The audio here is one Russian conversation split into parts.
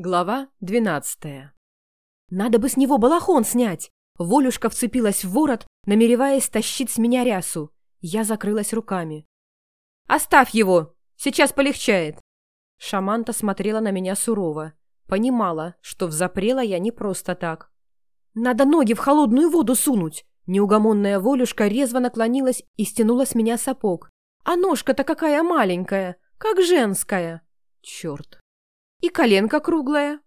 Глава двенадцатая. «Надо бы с него балахон снять!» Волюшка вцепилась в ворот, намереваясь стащить с меня рясу. Я закрылась руками. «Оставь его! Сейчас полегчает!» Шаманта смотрела на меня сурово. Понимала, что взапрела я не просто так. «Надо ноги в холодную воду сунуть!» Неугомонная Волюшка резво наклонилась и стянула с меня сапог. «А ножка-то какая маленькая, как женская!» «Черт!» И коленка круглая.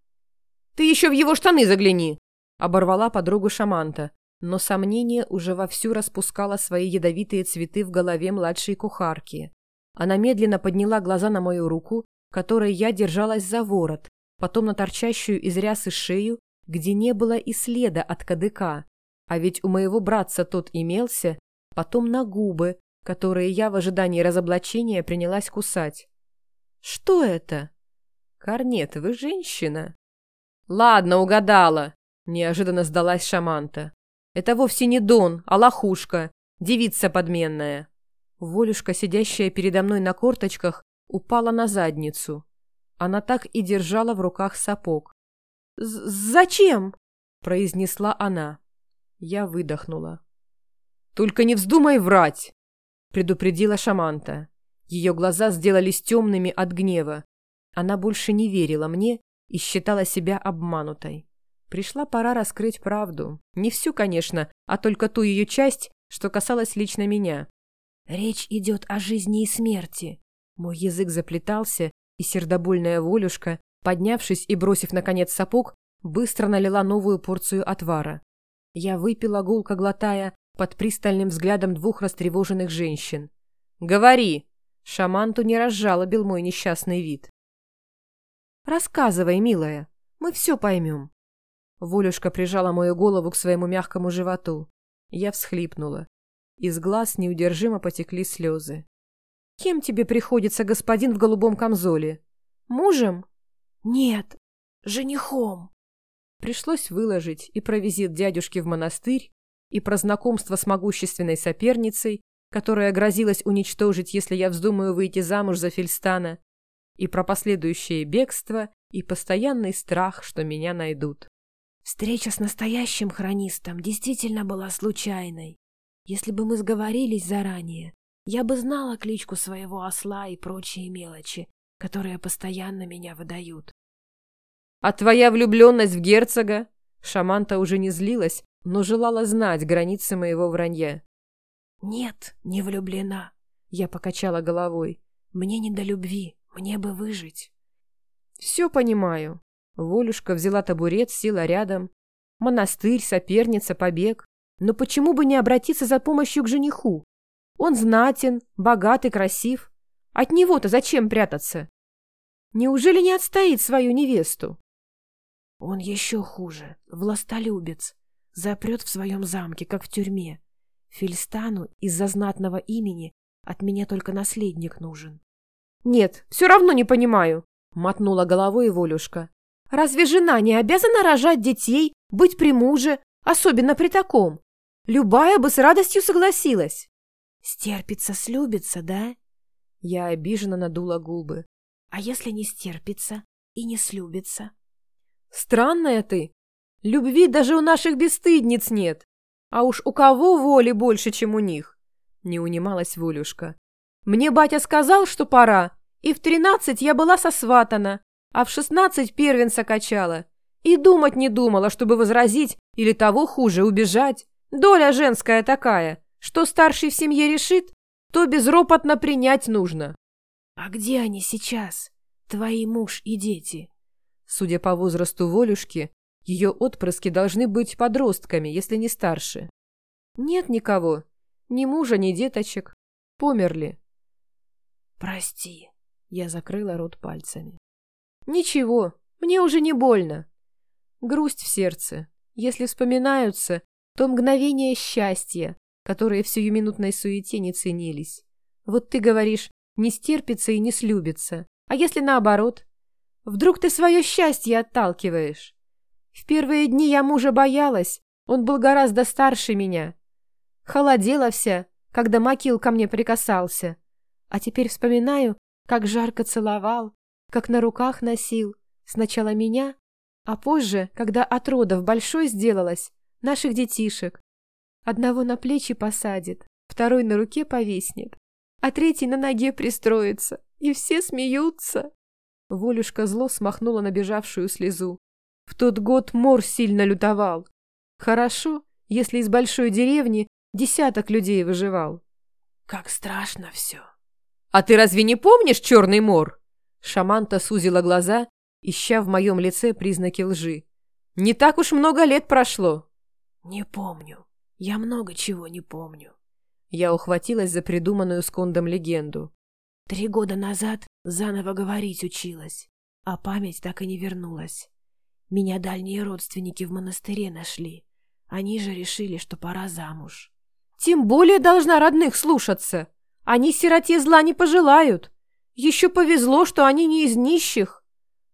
Ты еще в его штаны загляни!» Оборвала подругу Шаманта, но сомнение уже вовсю распускало свои ядовитые цветы в голове младшей кухарки. Она медленно подняла глаза на мою руку, которой я держалась за ворот, потом на торчащую из рясы шею, где не было и следа от кадыка. А ведь у моего братца тот имелся, потом на губы, которые я в ожидании разоблачения принялась кусать. «Что это?» «Корнет, вы женщина?» «Ладно, угадала», — неожиданно сдалась Шаманта. «Это вовсе не Дон, а лохушка, девица подменная». Волюшка, сидящая передо мной на корточках, упала на задницу. Она так и держала в руках сапог. «Зачем?» — произнесла она. Я выдохнула. «Только не вздумай врать!» — предупредила Шаманта. Ее глаза сделались темными от гнева. Она больше не верила мне и считала себя обманутой. Пришла пора раскрыть правду. Не всю, конечно, а только ту ее часть, что касалась лично меня. «Речь идет о жизни и смерти». Мой язык заплетался, и сердобольная волюшка, поднявшись и бросив, наконец, сапог, быстро налила новую порцию отвара. Я выпила гулко глотая под пристальным взглядом двух растревоженных женщин. «Говори!» Шаманту не разжалобил мой несчастный вид. «Рассказывай, милая, мы все поймем». Волюшка прижала мою голову к своему мягкому животу. Я всхлипнула. Из глаз неудержимо потекли слезы. «Кем тебе приходится господин в голубом камзоле? Мужем?» «Нет, женихом». Пришлось выложить и про визит дядюшки в монастырь, и про знакомство с могущественной соперницей, которая грозилась уничтожить, если я вздумаю выйти замуж за Фельстана, и про последующее бегство, и постоянный страх, что меня найдут. Встреча с настоящим хронистом действительно была случайной. Если бы мы сговорились заранее, я бы знала кличку своего осла и прочие мелочи, которые постоянно меня выдают. А твоя влюбленность в герцога? Шаманта уже не злилась, но желала знать границы моего вранья. Нет, не влюблена. Я покачала головой. Мне не до любви. Мне бы выжить. Все понимаю. Волюшка взяла табурет, села рядом. Монастырь, соперница, побег. Но почему бы не обратиться за помощью к жениху? Он знатен, богат и красив. От него-то зачем прятаться? Неужели не отстоит свою невесту? Он еще хуже, властолюбец. Запрет в своем замке, как в тюрьме. Фильстану из-за знатного имени от меня только наследник нужен. «Нет, все равно не понимаю», — мотнула головой Волюшка. «Разве жена не обязана рожать детей, быть при муже, особенно при таком? Любая бы с радостью согласилась». «Стерпится, слюбится, да?» Я обиженно надула губы. «А если не стерпится и не слюбится?» «Странная ты. Любви даже у наших бесстыдниц нет. А уж у кого воли больше, чем у них?» Не унималась Волюшка. Мне батя сказал, что пора, и в тринадцать я была сосватана, а в шестнадцать первенца качала. И думать не думала, чтобы возразить или того хуже, убежать. Доля женская такая, что старший в семье решит, то безропотно принять нужно. А где они сейчас, твои муж и дети? Судя по возрасту Волюшки, ее отпрыски должны быть подростками, если не старше. Нет никого, ни мужа, ни деточек. Померли. «Прости», — я закрыла рот пальцами. «Ничего, мне уже не больно. Грусть в сердце. Если вспоминаются, то мгновения счастья, которые в сиюминутной суете не ценились. Вот ты говоришь, не стерпится и не слюбится. А если наоборот? Вдруг ты свое счастье отталкиваешь? В первые дни я мужа боялась, он был гораздо старше меня. Холодела вся, когда Макил ко мне прикасался. А теперь вспоминаю, как жарко целовал, как на руках носил, Сначала меня, а позже, когда от родов большой сделалась, наших детишек. Одного на плечи посадит, второй на руке повиснет, а третий на ноге пристроится, и все смеются. Волюшка зло смахнула набежавшую слезу. В тот год мор сильно лютовал. Хорошо, если из большой деревни десяток людей выживал. Как страшно все. А ты разве не помнишь черный мор? Шаманта сузила глаза, ища в моем лице признаки лжи. Не так уж много лет прошло. Не помню. Я много чего не помню. Я ухватилась за придуманную с Кондом легенду. Три года назад заново говорить училась, а память так и не вернулась. Меня дальние родственники в монастыре нашли. Они же решили, что пора замуж. Тем более должна родных слушаться. Они сироте зла не пожелают. Еще повезло, что они не из нищих.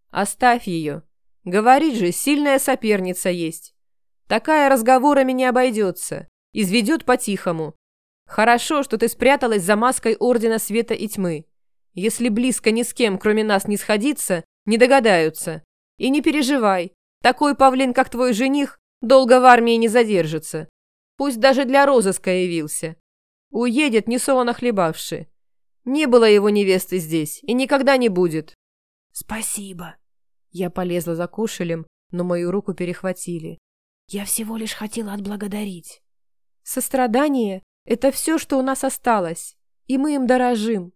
Оставь ее. Говорит же, сильная соперница есть. Такая разговорами не обойдется. Изведет по-тихому. Хорошо, что ты спряталась за маской Ордена Света и Тьмы. Если близко ни с кем, кроме нас, не сходиться, не догадаются. И не переживай, такой павлин, как твой жених, долго в армии не задержится. Пусть даже для розыска явился. Уедет, не солоно хлебавши. Не было его невесты здесь и никогда не будет. Спасибо. Я полезла за кушелем, но мою руку перехватили. Я всего лишь хотела отблагодарить. Сострадание это все, что у нас осталось, и мы им дорожим.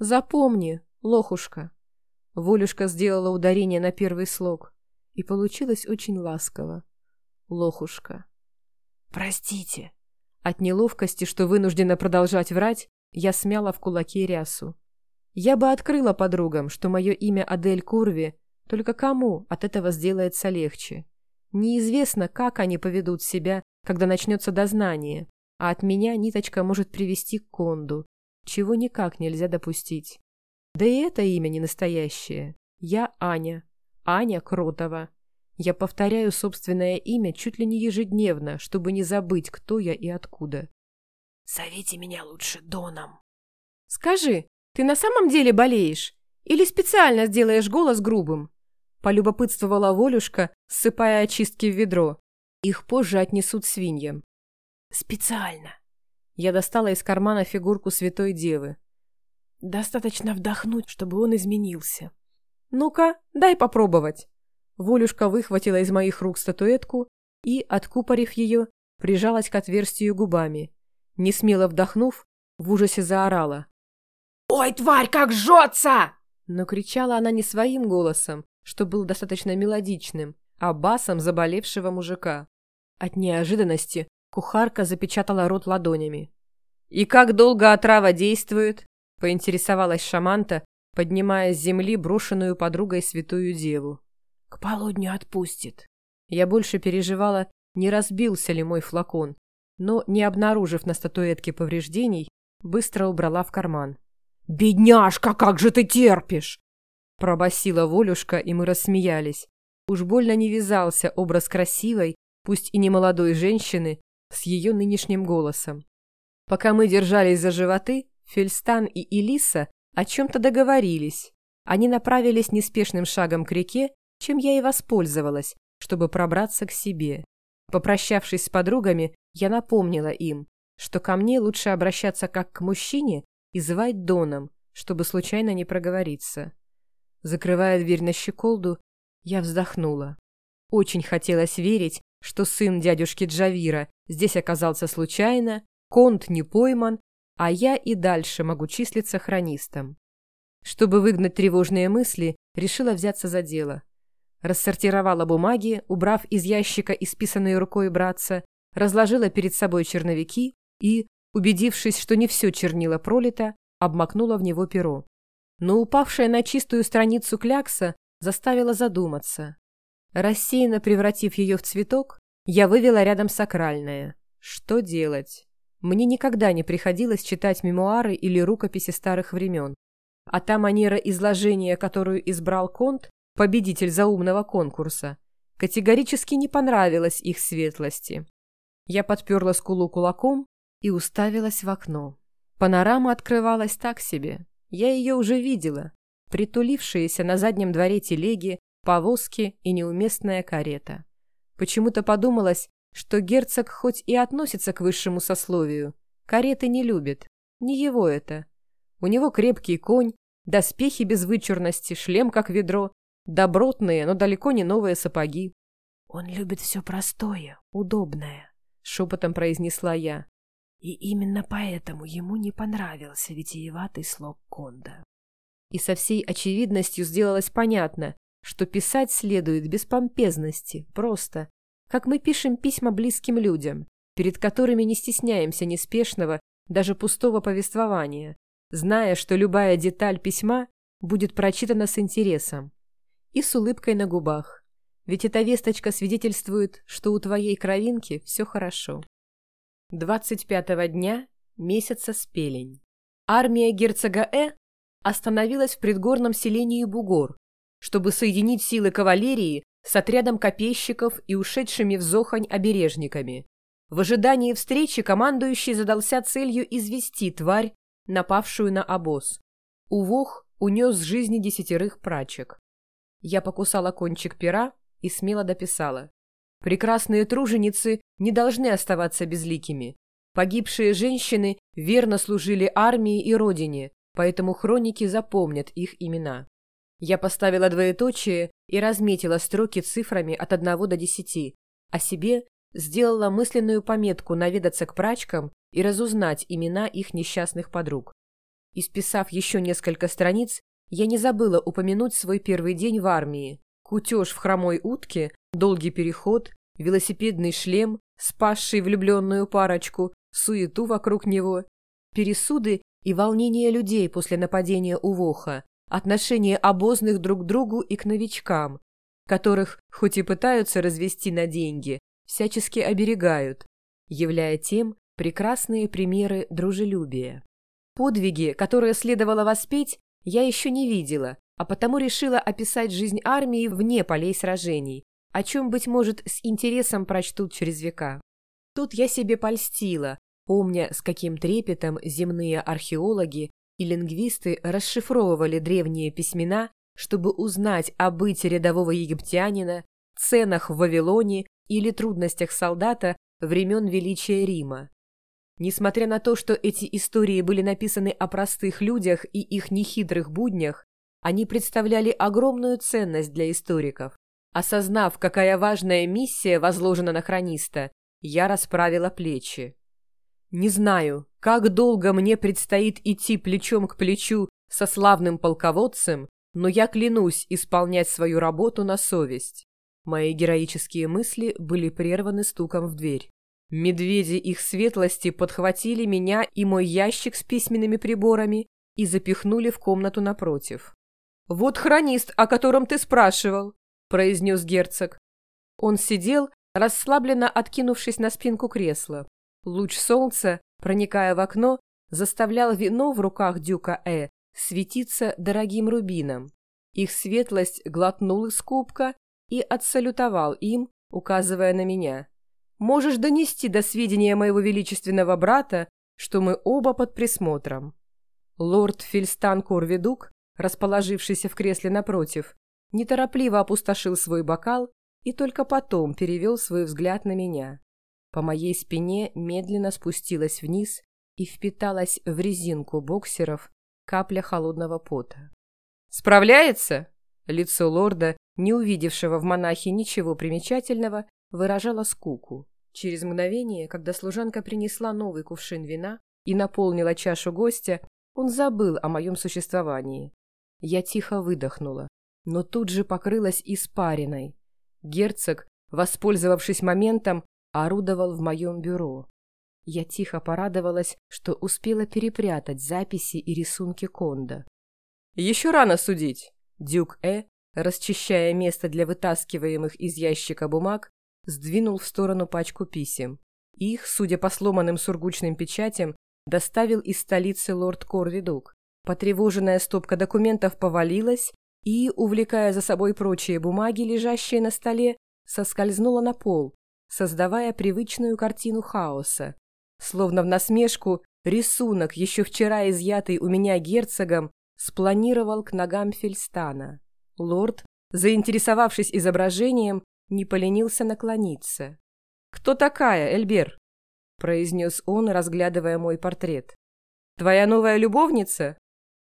Запомни, лохушка. Волюшка сделала ударение на первый слог, и получилось очень ласково. Лохушка. Простите. От неловкости, что вынуждена продолжать врать, я смяла в кулаке рясу. Я бы открыла подругам, что мое имя Адель Курви, только кому от этого сделается легче. Неизвестно, как они поведут себя, когда начнется дознание, а от меня ниточка может привести к Конду, чего никак нельзя допустить. Да и это имя не настоящее. Я Аня. Аня Кротова. Я повторяю собственное имя чуть ли не ежедневно, чтобы не забыть, кто я и откуда. Зовите меня лучше Доном. Скажи, ты на самом деле болеешь? Или специально сделаешь голос грубым? Полюбопытствовала Волюшка, ссыпая очистки в ведро. Их позже отнесут свиньям. Специально. Я достала из кармана фигурку святой девы. Достаточно вдохнуть, чтобы он изменился. Ну-ка, дай попробовать. Волюшка выхватила из моих рук статуэтку и, откупорив ее, прижалась к отверстию губами. Не смело вдохнув, в ужасе заорала. «Ой, тварь, как жжется!» Но кричала она не своим голосом, что был достаточно мелодичным, а басом заболевшего мужика. От неожиданности Кухарка запечатала рот ладонями. «И как долго отрава действует?» — поинтересовалась шаманта, поднимая с земли брошенную подругой святую деву. «К полудню отпустит». Я больше переживала, не разбился ли мой флакон, но, не обнаружив на статуэтке повреждений, быстро убрала в карман. «Бедняжка, как же ты терпишь!» Пробасила Волюшка, и мы рассмеялись. Уж больно не вязался образ красивой, пусть и не молодой женщины, с ее нынешним голосом. Пока мы держались за животы, Фельстан и Элиса о чем-то договорились. Они направились неспешным шагом к реке, чем я и воспользовалась, чтобы пробраться к себе. Попрощавшись с подругами, я напомнила им, что ко мне лучше обращаться как к мужчине и звать Доном, чтобы случайно не проговориться. Закрывая дверь на щеколду, я вздохнула. Очень хотелось верить, что сын дядюшки Джавира здесь оказался случайно, конт не пойман, а я и дальше могу числиться хронистом. Чтобы выгнать тревожные мысли, решила взяться за дело. Рассортировала бумаги, убрав из ящика исписанные рукой братца, разложила перед собой черновики и, убедившись, что не все чернила пролито, обмакнула в него перо. Но упавшая на чистую страницу клякса заставила задуматься. Рассеянно превратив ее в цветок, я вывела рядом сакральное. Что делать? Мне никогда не приходилось читать мемуары или рукописи старых времен. А та манера изложения, которую избрал Конт, победитель заумного конкурса, категорически не понравилась их светлости. Я подперла скулу кулаком и уставилась в окно. Панорама открывалась так себе. Я ее уже видела. притулившиеся на заднем дворе телеги, повозки и неуместная карета. Почему-то подумалось, что герцог хоть и относится к высшему сословию, кареты не любит, не его это. У него крепкий конь, доспехи без вычурности, шлем как ведро, добротные, но далеко не новые сапоги. «Он любит все простое, удобное», — шепотом произнесла я. «И именно поэтому ему не понравился витиеватый слог Конда». И со всей очевидностью сделалось понятно, что писать следует без помпезности, просто, как мы пишем письма близким людям, перед которыми не стесняемся неспешного, даже пустого повествования, зная, что любая деталь письма будет прочитана с интересом и с улыбкой на губах. Ведь эта весточка свидетельствует, что у твоей кровинки все хорошо. 25-го дня месяца спелень. Армия герцога Э остановилась в предгорном селении Бугор, чтобы соединить силы кавалерии с отрядом копейщиков и ушедшими в Зохань обережниками. В ожидании встречи командующий задался целью извести тварь, напавшую на обоз. Увох унес жизни десятерых прачек. Я покусала кончик пера и смело дописала. Прекрасные труженицы не должны оставаться безликими. Погибшие женщины верно служили армии и родине, поэтому хроники запомнят их имена. Я поставила двоеточие и разметила строки цифрами от одного до десяти, а себе сделала мысленную пометку наведаться к прачкам и разузнать имена их несчастных подруг. Исписав еще несколько страниц, я не забыла упомянуть свой первый день в армии. Кутеж в хромой утке, долгий переход, велосипедный шлем, спасший влюбленную парочку, суету вокруг него, пересуды и волнение людей после нападения у Воха, отношение обозных друг к другу и к новичкам, которых, хоть и пытаются развести на деньги, всячески оберегают, являя тем прекрасные примеры дружелюбия. Подвиги, которые следовало воспеть, я еще не видела, а потому решила описать жизнь армии вне полей сражений, о чем, быть может, с интересом прочтут через века. Тут я себе польстила, помня, с каким трепетом земные археологи и лингвисты расшифровывали древние письмена, чтобы узнать о быте рядового египтянина, ценах в Вавилоне или трудностях солдата времен величия Рима. Несмотря на то, что эти истории были написаны о простых людях и их нехитрых буднях, они представляли огромную ценность для историков. Осознав, какая важная миссия возложена на хрониста, я расправила плечи. Не знаю, как долго мне предстоит идти плечом к плечу со славным полководцем, но я клянусь исполнять свою работу на совесть. Мои героические мысли были прерваны стуком в дверь. Медведи их светлости подхватили меня и мой ящик с письменными приборами и запихнули в комнату напротив. «Вот хронист, о котором ты спрашивал», — произнес герцог. Он сидел, расслабленно откинувшись на спинку кресла. Луч солнца, проникая в окно, заставлял вино в руках дюка Э светиться дорогим рубином. Их светлость глотнул из кубка и отсалютовал им, указывая на меня. «Можешь донести до сведения моего величественного брата, что мы оба под присмотром». Лорд Фильстан Корведук, расположившийся в кресле напротив, неторопливо опустошил свой бокал и только потом перевел свой взгляд на меня. По моей спине медленно спустилась вниз и впиталась в резинку боксеров капля холодного пота. «Справляется?» Лицо лорда, не увидевшего в монахе ничего примечательного, выражало скуку. Через мгновение, когда служанка принесла новый кувшин вина и наполнила чашу гостя, он забыл о моем существовании. Я тихо выдохнула, но тут же покрылась испариной. Герцог, воспользовавшись моментом, орудовал в моем бюро. Я тихо порадовалась, что успела перепрятать записи и рисунки Конда. «Еще рано судить!» Дюк Э, расчищая место для вытаскиваемых из ящика бумаг, сдвинул в сторону пачку писем. Их, судя по сломанным сургучным печатям, доставил из столицы лорд Корвидук. Потревоженная стопка документов повалилась и, увлекая за собой прочие бумаги, лежащие на столе, соскользнула на пол, создавая привычную картину хаоса. Словно в насмешку, рисунок, еще вчера изъятый у меня герцогом, спланировал к ногам Фельстана. Лорд, заинтересовавшись изображением, не поленился наклониться. «Кто такая, Эльбер?» — произнес он, разглядывая мой портрет. «Твоя новая любовница?»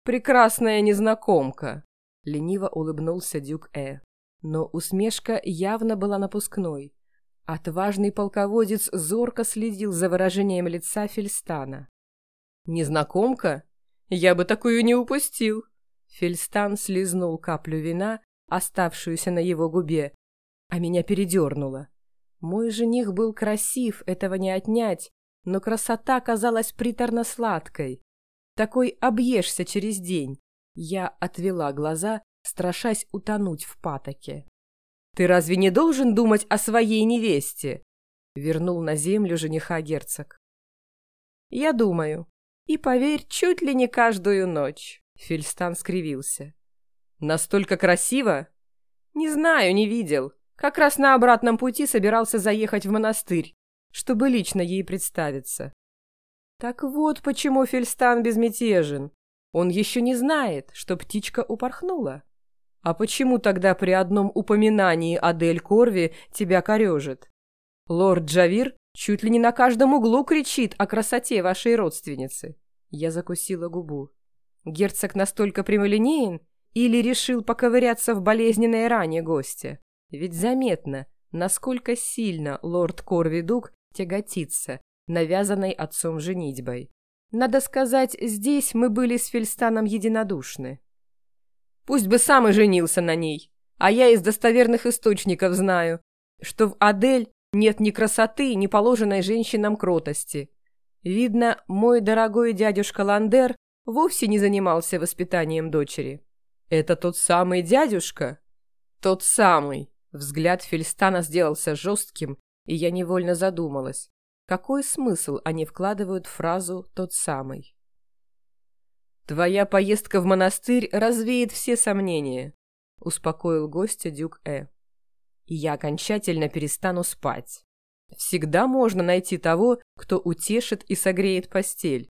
«Прекрасная незнакомка», — лениво улыбнулся Дюк Э. Но усмешка явно была напускной. Отважный полководец зорко следил за выражением лица Фельстана. «Незнакомка? Я бы такую не упустил!» Фельстан слезнул каплю вина, оставшуюся на его губе, а меня передернуло. Мой жених был красив, этого не отнять, но красота казалась приторно-сладкой. Такой объешься через день. Я отвела глаза, страшась утонуть в патоке. «Ты разве не должен думать о своей невесте?» Вернул на землю жениха герцог. «Я думаю. И, поверь, чуть ли не каждую ночь», — Фельстан скривился. «Настолько красиво?» «Не знаю, не видел. Как раз на обратном пути собирался заехать в монастырь, чтобы лично ей представиться. Так вот почему Фельстан безмятежен. Он еще не знает, что птичка упорхнула. А почему тогда при одном упоминании Адель Корви тебя корежит? Лорд Джавир чуть ли не на каждом углу кричит о красоте вашей родственницы. Я закусила губу. Герцог настолько прямолинеен или решил поковыряться в болезненной ране гостя? Ведь заметно, насколько сильно лорд Корвидук тяготится, навязанной отцом женитьбой. Надо сказать, здесь мы были с Фельстаном единодушны. Пусть бы сам и женился на ней, а я из достоверных источников знаю, что в Адель нет ни красоты, ни положенной женщинам кротости. Видно, мой дорогой дядюшка Ландер вовсе не занимался воспитанием дочери. Это тот самый дядюшка? Тот самый. Взгляд Фельстана сделался жестким, и я невольно задумалась, какой смысл они вкладывают в фразу «тот самый». «Твоя поездка в монастырь развеет все сомнения», — успокоил гостя Дюк Э. «И я окончательно перестану спать. Всегда можно найти того, кто утешит и согреет постель.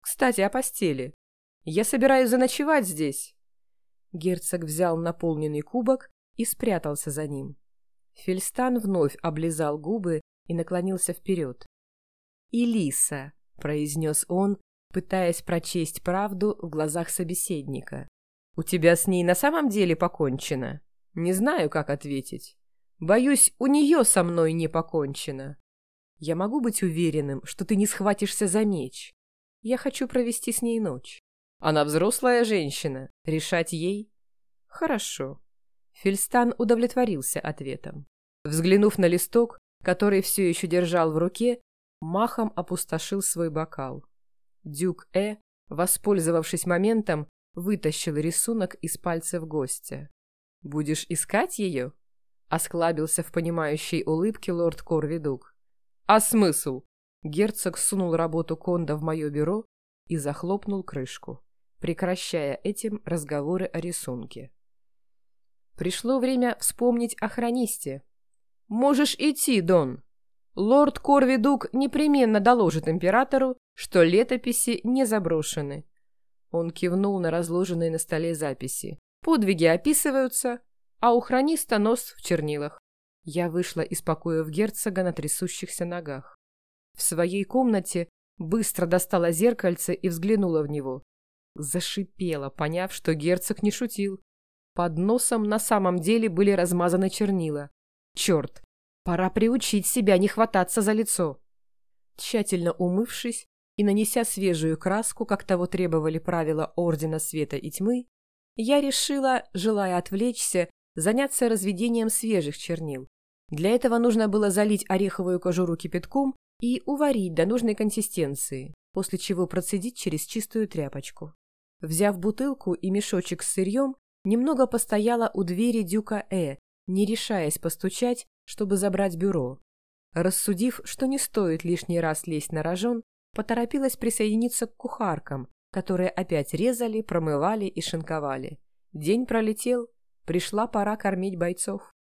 Кстати, о постели. Я собираюсь заночевать здесь». Герцог взял наполненный кубок и спрятался за ним. Фельстан вновь облизал губы и наклонился вперед. «Илиса», — произнес он, пытаясь прочесть правду в глазах собеседника. «У тебя с ней на самом деле покончено?» «Не знаю, как ответить. Боюсь, у нее со мной не покончено. Я могу быть уверенным, что ты не схватишься за меч. Я хочу провести с ней ночь. Она взрослая женщина. Решать ей?» «Хорошо. Фельстан удовлетворился ответом. Взглянув на листок, который все еще держал в руке, махом опустошил свой бокал. Дюк Э, воспользовавшись моментом, вытащил рисунок из пальцев гостя. «Будешь искать ее?» — осклабился в понимающей улыбке лорд Корвидук. «А смысл?» Герцог сунул работу Конда в мое бюро и захлопнул крышку, прекращая этим разговоры о рисунке. Пришло время вспомнить о хронисте. «Можешь идти, Дон!» Лорд Корвидук непременно доложит императору, что летописи не заброшены. Он кивнул на разложенные на столе записи. Подвиги описываются, а у хрониста нос в чернилах. Я вышла из покоев герцога на трясущихся ногах. В своей комнате быстро достала зеркальце и взглянула в него. Зашипела, поняв, что герцог не шутил. Под носом на самом деле были размазаны чернила. Черт, пора приучить себя не хвататься за лицо. Тщательно умывшись и нанеся свежую краску, как того требовали правила Ордена Света и Тьмы, я решила, желая отвлечься, заняться разведением свежих чернил. Для этого нужно было залить ореховую кожуру кипятком и уварить до нужной консистенции, после чего процедить через чистую тряпочку. Взяв бутылку и мешочек с сырьем, Немного постояла у двери дюка Э, не решаясь постучать, чтобы забрать бюро. Рассудив, что не стоит лишний раз лезть на рожон, поторопилась присоединиться к кухаркам, которые опять резали, промывали и шинковали. День пролетел, пришла пора кормить бойцов.